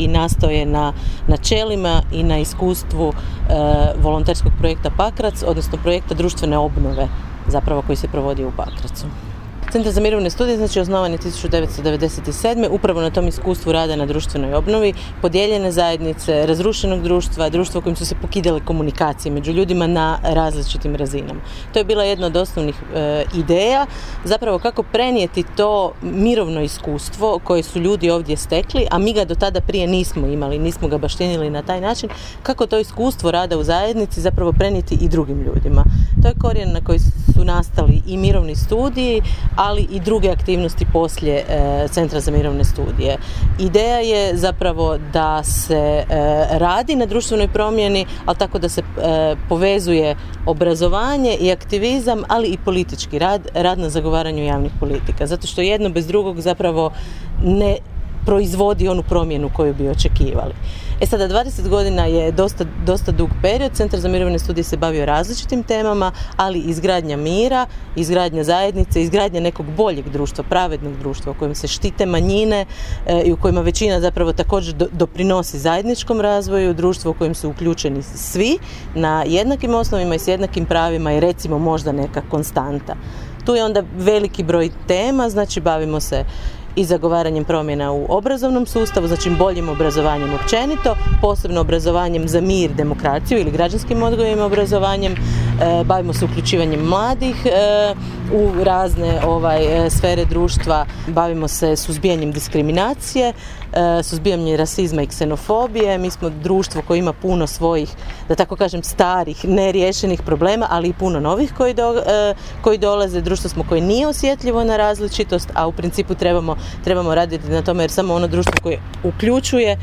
i nastoje na načelima i na iskustvu e, volonterskog projekta Pakrac, odnosno projekta društvene obnove zapravo koji se provodi u Pakracu. Centar za mirovne studije znači osnovan je 1997. upravo na tom iskustvu rada na društvenoj obnovi, podijeljene zajednice, razrušenog društva, društva kojim su se pokidale komunikacije među ljudima na različitim razinama. To je bila jedna od osnovnih e, ideja, zapravo kako prenijeti to mirovno iskustvo koje su ljudi ovdje stekli, a mi ga do tada prije nismo imali, nismo ga baštinili na taj način, kako to iskustvo rada u zajednici zapravo prenijeti i drugim ljudima. To je korijen na koji su nastali i mirovni studiji, ali i druge aktivnosti poslije e, Centra za mirovne studije. Ideja je zapravo da se e, radi na društvenoj promjeni, ali tako da se e, povezuje obrazovanje i aktivizam, ali i politički rad, rad na zagovaranju javnih politika. Zato što jedno bez drugog zapravo ne proizvodi onu promjenu koju bi očekivali. E sada, 20 godina je dosta, dosta dug period, Centar za mirovne studije se bavio različitim temama, ali izgradnja mira, izgradnja zajednice, izgradnja nekog boljeg društva, pravednog društva u kojem se štite manjine e, i u kojima većina zapravo također doprinosi zajedničkom razvoju, društvo u kojem su uključeni svi na jednakim osnovima i s jednakim pravima i recimo možda neka konstanta. Tu je onda veliki broj tema, znači bavimo se i zagovaranjem promjena u obrazovnom sustavu, znači boljim obrazovanjem općenito, posebno obrazovanjem za mir, demokraciju ili građanskim odgojem obrazovanjem, bavimo se uključivanjem mladih e, u razne ovaj, e, sfere društva, bavimo se suzbijanjem diskriminacije, suzbijanjem rasizma i ksenofobije. Mi smo društvo koje ima puno svojih, da tako kažem, starih, neriješenih problema, ali i puno novih koji, koji dolaze. Društvo smo koje nije osjetljivo na različitost, a u principu trebamo trebamo raditi na tome jer samo ono društvo koje uključuje e,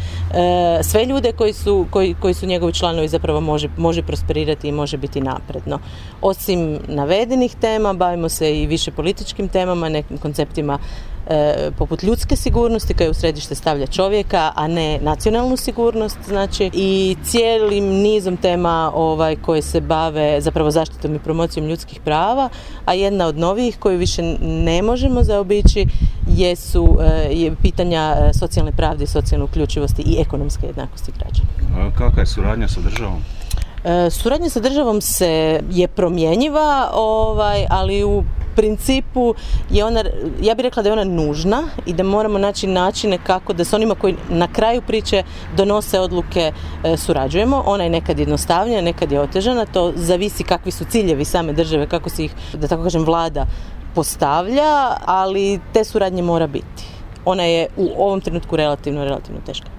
sve ljude koji su, koji, koji su njegovi članovi zapravo može, može prosperirati i može biti napredno. Osim navedenih tema, bavimo se i više političkim temama, nekim konceptima e, poput ljudske sigurnosti koja u središte stavlja čovjeka, a ne nacionalnu sigurnost, znači i cijelim nizom tema ovaj koje se bave zapravo zaštitom i promocijom ljudskih prava, a jedna od novih koju više ne možemo zaobići jesu e, je pitanja e, socijalne pravde i socijalne uključivosti i ekonomske jednakosti građana. Kakva je suradnja sa državom? E, suradnja sa državom se je promjenjiva, ovaj, ali u principu je ona, ja bih rekla da je ona nužna i da moramo naći načine kako da s onima koji na kraju priče donose odluke surađujemo. Ona je nekad jednostavnija, nekad je otežana, to zavisi kakvi su ciljevi same države, kako se ih, da tako kažem, vlada postavlja, ali te suradnje mora biti. Ona je u ovom trenutku relativno, relativno teška.